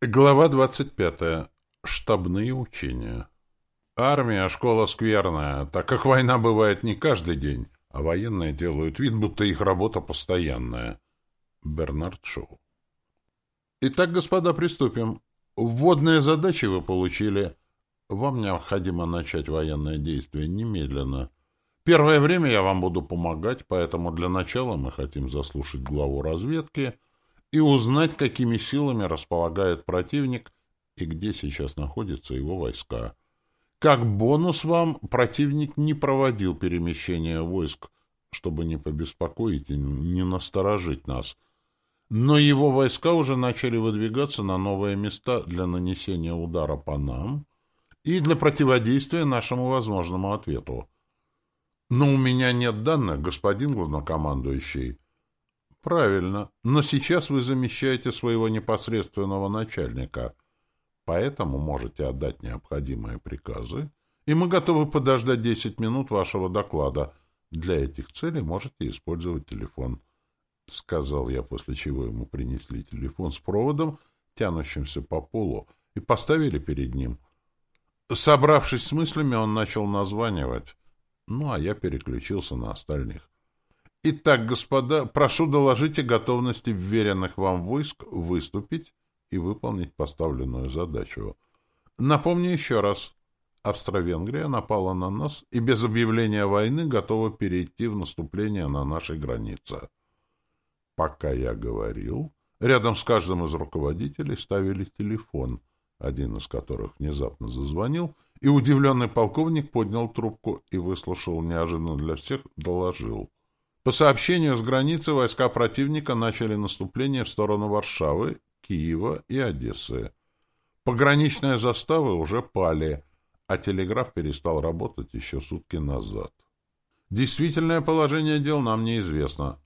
Глава 25. Штабные учения. Армия — школа скверная, так как война бывает не каждый день, а военные делают вид, будто их работа постоянная. Бернард Шоу. Итак, господа, приступим. Вводные задачи вы получили. Вам необходимо начать военное действие немедленно. Первое время я вам буду помогать, поэтому для начала мы хотим заслушать главу разведки — и узнать, какими силами располагает противник и где сейчас находятся его войска. Как бонус вам противник не проводил перемещение войск, чтобы не побеспокоить и не насторожить нас. Но его войска уже начали выдвигаться на новые места для нанесения удара по нам и для противодействия нашему возможному ответу. Но у меня нет данных, господин главнокомандующий. Правильно. Но сейчас вы замещаете своего непосредственного начальника. Поэтому можете отдать необходимые приказы, и мы готовы подождать 10 минут вашего доклада. Для этих целей можете использовать телефон. — сказал я, после чего ему принесли телефон с проводом, тянущимся по полу, и поставили перед ним. Собравшись с мыслями, он начал названивать, ну, а я переключился на остальных. Итак, господа, прошу доложить о готовности вверенных вам войск выступить и выполнить поставленную задачу. Напомню еще раз. Австро-Венгрия напала на нас и без объявления войны готова перейти в наступление на нашей границе. Пока я говорил, рядом с каждым из руководителей ставили телефон, один из которых внезапно зазвонил, и удивленный полковник поднял трубку и выслушал неожиданно для всех, доложил — по сообщению с границы войска противника начали наступление в сторону Варшавы, Киева и Одессы. Пограничные заставы уже пали, а телеграф перестал работать еще сутки назад. Действительное положение дел нам неизвестно.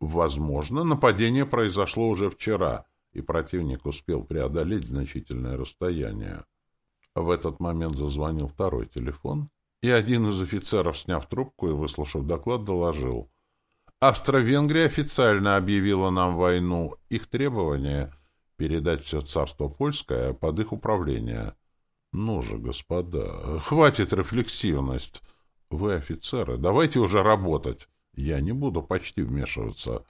Возможно, нападение произошло уже вчера, и противник успел преодолеть значительное расстояние. В этот момент зазвонил второй телефон, и один из офицеров, сняв трубку и выслушав доклад, доложил — Австро-Венгрия официально объявила нам войну. Их требование — передать все царство польское под их управление. Ну же, господа, хватит рефлексивность. Вы офицеры, давайте уже работать. Я не буду почти вмешиваться.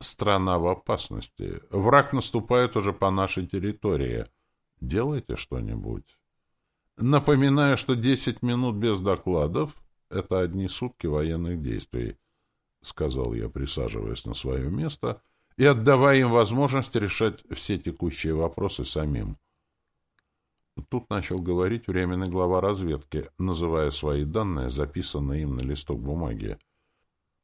Страна в опасности. Враг наступает уже по нашей территории. Делайте что-нибудь. Напоминаю, что 10 минут без докладов — это одни сутки военных действий. — сказал я, присаживаясь на свое место и отдавая им возможность решать все текущие вопросы самим. Тут начал говорить временный глава разведки, называя свои данные, записанные им на листок бумаги.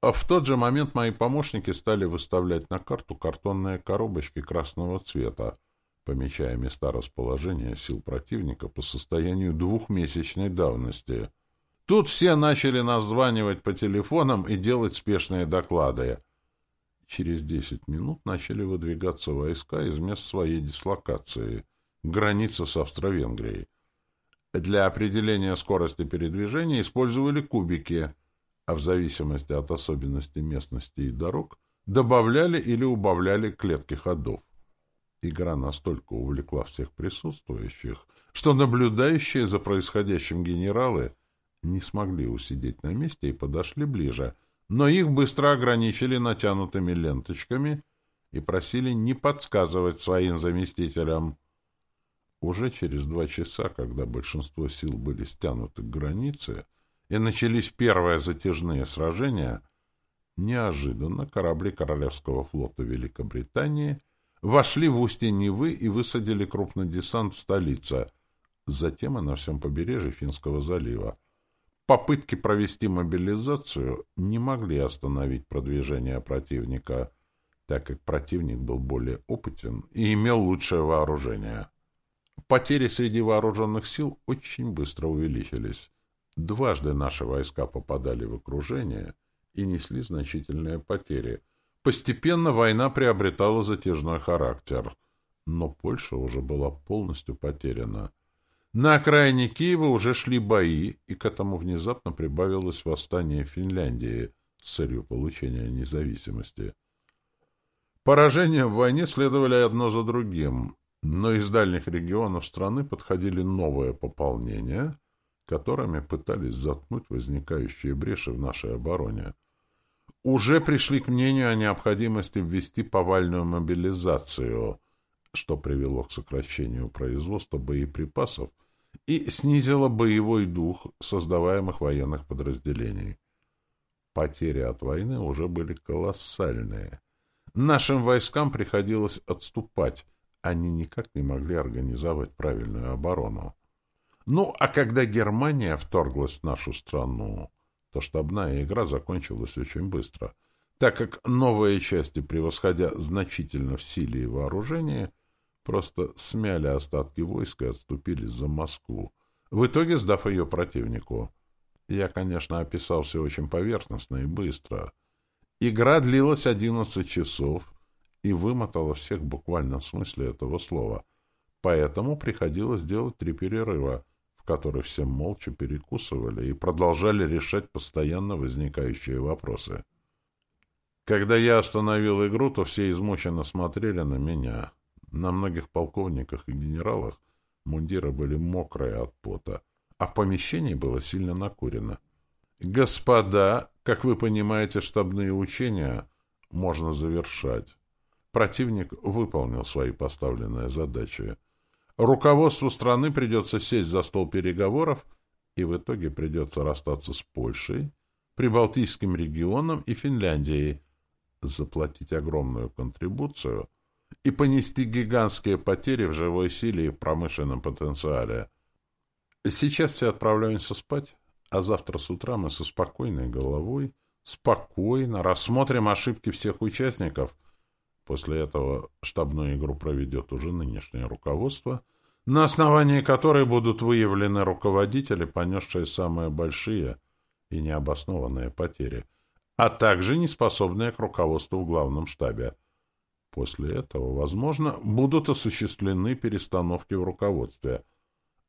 А в тот же момент мои помощники стали выставлять на карту картонные коробочки красного цвета, помечая места расположения сил противника по состоянию двухмесячной давности — Тут все начали названивать по телефонам и делать спешные доклады. Через десять минут начали выдвигаться войска из мест своей дислокации, граница с Австро-Венгрией. Для определения скорости передвижения использовали кубики, а в зависимости от особенностей местности и дорог добавляли или убавляли клетки ходов. Игра настолько увлекла всех присутствующих, что наблюдающие за происходящим генералы — не смогли усидеть на месте и подошли ближе, но их быстро ограничили натянутыми ленточками и просили не подсказывать своим заместителям. Уже через два часа, когда большинство сил были стянуты к границе и начались первые затяжные сражения, неожиданно корабли Королевского флота Великобритании вошли в устье Невы и высадили крупный десант в столице, затем и на всем побережье Финского залива. Попытки провести мобилизацию не могли остановить продвижение противника, так как противник был более опытен и имел лучшее вооружение. Потери среди вооруженных сил очень быстро увеличились. Дважды наши войска попадали в окружение и несли значительные потери. Постепенно война приобретала затяжной характер, но Польша уже была полностью потеряна. На окраине Киева уже шли бои, и к этому внезапно прибавилось восстание Финляндии с целью получения независимости. Поражения в войне следовали одно за другим, Но из дальних регионов страны подходили новые пополнения, которыми пытались заткнуть возникающие бреши в нашей обороне. Уже пришли к мнению о необходимости ввести повальную мобилизацию, что привело к сокращению производства боеприпасов и снизило боевой дух создаваемых военных подразделений. Потери от войны уже были колоссальные. Нашим войскам приходилось отступать, они никак не могли организовать правильную оборону. Ну, а когда Германия вторглась в нашу страну, то штабная игра закончилась очень быстро, так как новые части, превосходя значительно в силе и вооружении, просто смяли остатки войск и отступили за Москву, в итоге сдав ее противнику. Я, конечно, описал все очень поверхностно и быстро. Игра длилась одиннадцать часов и вымотала всех в буквальном смысле этого слова. Поэтому приходилось делать три перерыва, в которых все молча перекусывали и продолжали решать постоянно возникающие вопросы. Когда я остановил игру, то все измученно смотрели на меня — на многих полковниках и генералах мундиры были мокрые от пота, а в помещении было сильно накурено. «Господа, как вы понимаете, штабные учения можно завершать. Противник выполнил свои поставленные задачи. Руководству страны придется сесть за стол переговоров, и в итоге придется расстаться с Польшей, Прибалтийским регионом и Финляндией, заплатить огромную контрибуцию — и понести гигантские потери в живой силе и в промышленном потенциале. Сейчас все отправляемся спать, а завтра с утра мы со спокойной головой, спокойно рассмотрим ошибки всех участников. После этого штабную игру проведет уже нынешнее руководство, на основании которой будут выявлены руководители, понесшие самые большие и необоснованные потери, а также неспособные к руководству в главном штабе. После этого, возможно, будут осуществлены перестановки в руководстве.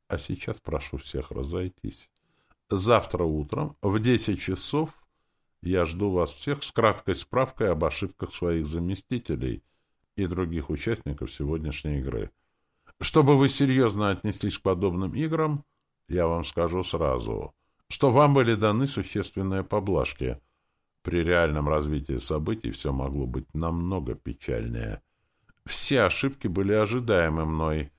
А сейчас прошу всех разойтись. Завтра утром в 10 часов я жду вас всех с краткой справкой об ошибках своих заместителей и других участников сегодняшней игры. Чтобы вы серьезно отнеслись к подобным играм, я вам скажу сразу, что вам были даны существенные поблажки — при реальном развитии событий все могло быть намного печальнее. Все ошибки были ожидаемы мной,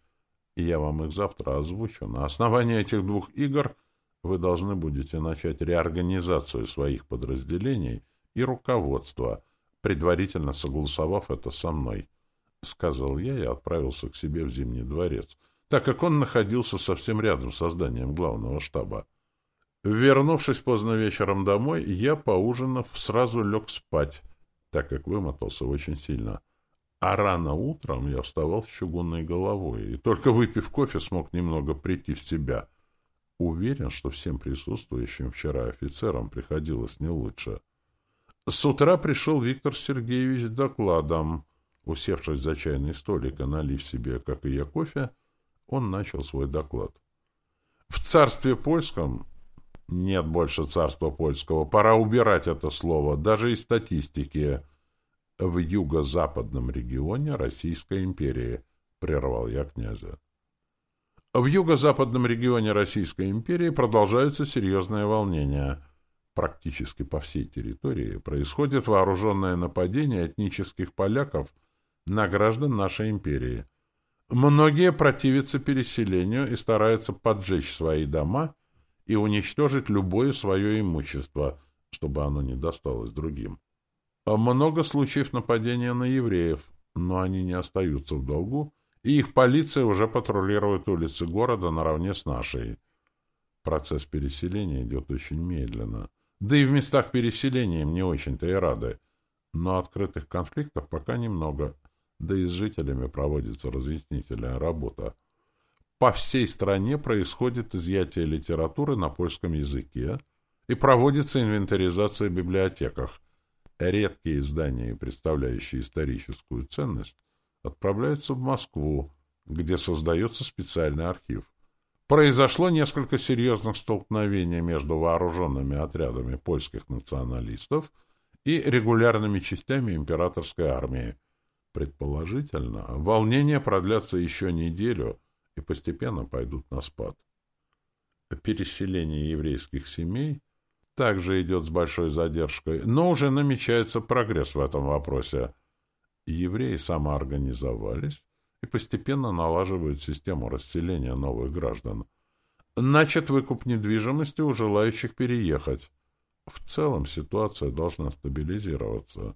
и я вам их завтра озвучу. На основании этих двух игр вы должны будете начать реорганизацию своих подразделений и руководства, предварительно согласовав это со мной. — сказал я и отправился к себе в Зимний дворец, так как он находился совсем рядом с зданием главного штаба. Вернувшись поздно вечером домой, я, поужинав, сразу лег спать, так как вымотался очень сильно. А рано утром я вставал с чугунной головой, и только выпив кофе, смог немного прийти в себя. Уверен, что всем присутствующим вчера офицерам приходилось не лучше. С утра пришел Виктор Сергеевич с докладом. Усевшись за чайный столик и налив себе, как и я, кофе, он начал свой доклад. В царстве польском нет больше царства польского. Пора убирать это слово, даже из статистики. В юго-западном регионе Российской империи, прервал я князя. В юго-западном регионе Российской империи продолжаются серьезные волнения. Практически по всей территории происходит вооруженное нападение этнических поляков на граждан нашей империи. Многие противятся переселению и стараются поджечь свои дома и уничтожить любое свое имущество, чтобы оно не досталось другим. А много случаев нападения на евреев, но они не остаются в долгу, и их полиция уже патрулирует улицы города наравне с нашей. Процесс переселения идет очень медленно. Да и в местах переселения им не очень-то и рады. Но открытых конфликтов пока немного, да и с жителями проводится разъяснительная работа. По всей стране происходит изъятие литературы на польском языке и проводится инвентаризация в библиотеках. Редкие издания, представляющие историческую ценность, отправляются в Москву, где создается специальный архив. Произошло несколько серьезных столкновений между вооруженными отрядами польских националистов и регулярными частями императорской армии. Предположительно, волнения продлятся еще неделю и постепенно пойдут на спад. Переселение еврейских семей также идет с большой задержкой, но уже намечается прогресс в этом вопросе. Евреи самоорганизовались и постепенно налаживают систему расселения новых граждан. Начат выкуп недвижимости у желающих переехать. В целом ситуация должна стабилизироваться.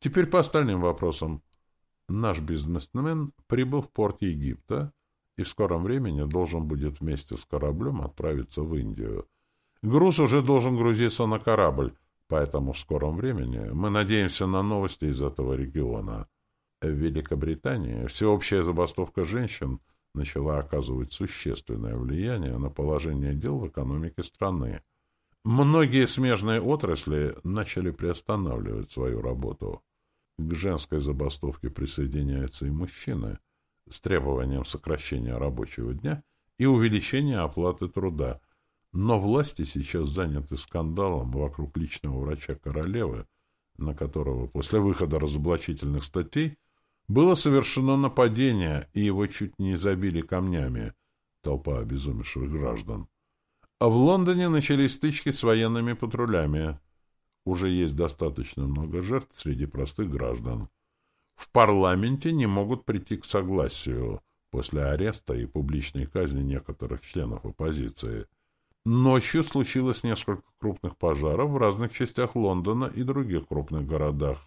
Теперь по остальным вопросам. Наш бизнесмен прибыл в порт Египта и в скором времени должен будет вместе с кораблем отправиться в Индию. Груз уже должен грузиться на корабль, поэтому в скором времени мы надеемся на новости из этого региона. В Великобритании всеобщая забастовка женщин начала оказывать существенное влияние на положение дел в экономике страны. Многие смежные отрасли начали приостанавливать свою работу. К женской забастовке присоединяются и мужчины с требованием сокращения рабочего дня и увеличения оплаты труда. Но власти сейчас заняты скандалом вокруг личного врача королевы, на которого после выхода разоблачительных статей было совершено нападение, и его чуть не забили камнями толпа обезумевших граждан. А в Лондоне начались стычки с военными патрулями. Уже есть достаточно много жертв среди простых граждан. В парламенте не могут прийти к согласию после ареста и публичной казни некоторых членов оппозиции. Ночью случилось несколько крупных пожаров в разных частях Лондона и других крупных городах.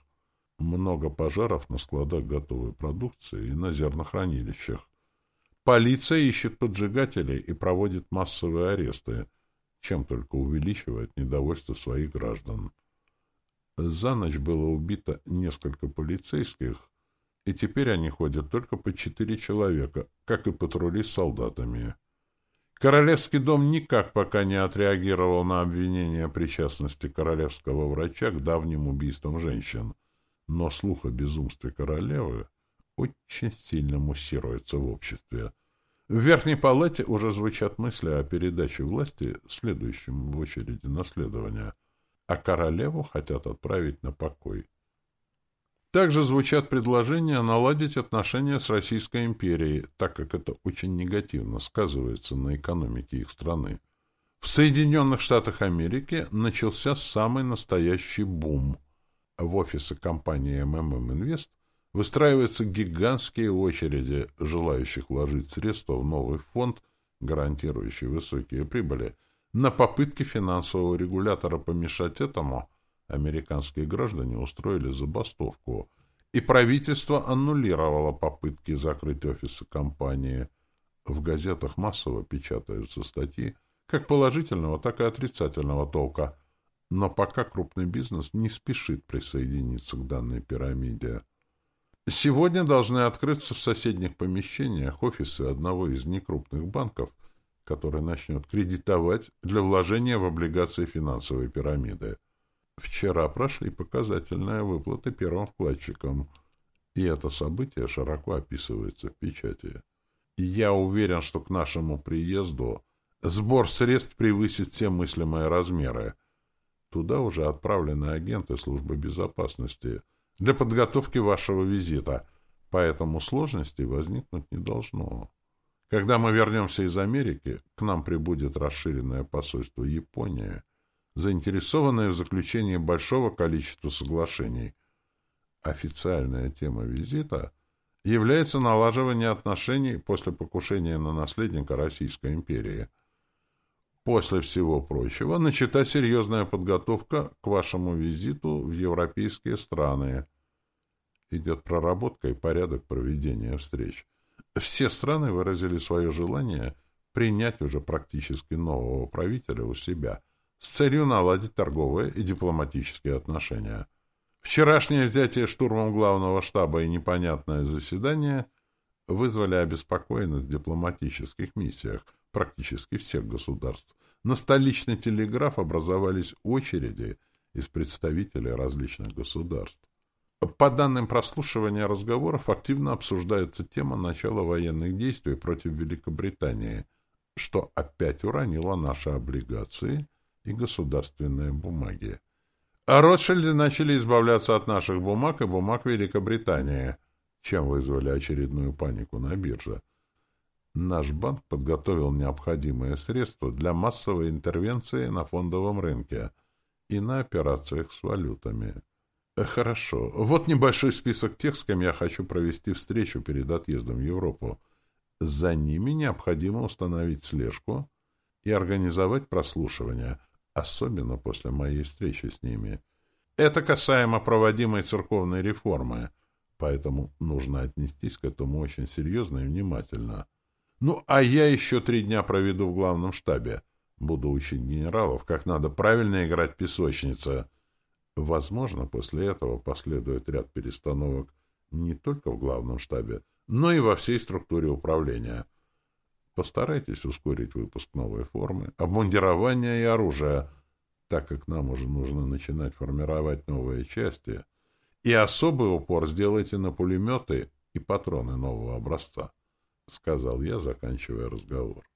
Много пожаров на складах готовой продукции и на зернохранилищах. Полиция ищет поджигателей и проводит массовые аресты, чем только увеличивает недовольство своих граждан. За ночь было убито несколько полицейских, и теперь они ходят только по четыре человека, как и патрули с солдатами. Королевский дом никак пока не отреагировал на обвинение причастности королевского врача к давним убийствам женщин — но слух о безумстве королевы очень сильно муссируется в обществе. В Верхней Палате уже звучат мысли о передаче власти следующему в очереди наследования, а королеву хотят отправить на покой. Также звучат предложения наладить отношения с Российской империей, так как это очень негативно сказывается на экономике их страны. В Соединенных Штатах Америки начался самый настоящий бум – в офисы компании МММ Инвест выстраиваются гигантские очереди желающих вложить средства в новый фонд, гарантирующий высокие прибыли. На попытки финансового регулятора помешать этому американские граждане устроили забастовку, и правительство аннулировало попытки закрыть офисы компании. В газетах массово печатаются статьи как положительного, так и отрицательного толка – но пока крупный бизнес не спешит присоединиться к данной пирамиде. Сегодня должны открыться в соседних помещениях офисы одного из некрупных банков, который начнет кредитовать для вложения в облигации финансовой пирамиды. Вчера прошли показательные выплаты первым вкладчикам, и это событие широко описывается в печати. Я уверен, что к нашему приезду сбор средств превысит все мыслимые размеры — Туда уже отправлены агенты службы безопасности для подготовки вашего визита, поэтому сложностей возникнуть не должно. Когда мы вернемся из Америки, к нам прибудет расширенное посольство Японии, заинтересованное в заключении большого количества соглашений. Официальная тема визита является налаживание отношений после покушения на наследника Российской империи – После всего прочего начата серьезная подготовка к вашему визиту в европейские страны. Идет проработка и порядок проведения встреч. Все страны выразили свое желание принять уже практически нового правителя у себя с целью наладить торговые и дипломатические отношения. Вчерашнее взятие штурмом главного штаба и непонятное заседание вызвали обеспокоенность в дипломатических миссиях – практически всех государств. На столичный телеграф образовались очереди из представителей различных государств. По данным прослушивания разговоров активно обсуждается тема начала военных действий против Великобритании, что опять уронило наши облигации и государственные бумаги. А Ротшильды начали избавляться от наших бумаг и бумаг Великобритании. чем вызвали очередную панику на бирже. Наш банк подготовил необходимые средства для массовой интервенции на фондовом рынке и на операциях с валютами. Э, хорошо. Вот небольшой список тех, с кем я хочу провести встречу перед отъездом в Европу. За ними необходимо установить слежку и организовать прослушивание, особенно после моей встречи с ними. Это касаемо проводимой церковной реформы, поэтому нужно отнестись к этому очень серьезно и внимательно. Ну, а я еще три дня проведу в главном штабе. Буду учить генералов, как надо правильно играть песочница. Возможно, после этого последует ряд перестановок не только в главном штабе, но и во всей структуре управления. Постарайтесь ускорить выпуск новой формы, обмундирования и оружия, так как нам уже нужно начинать формировать новые части, и особый упор сделайте на пулеметы и патроны нового образца, — сказал я, заканчивая разговор.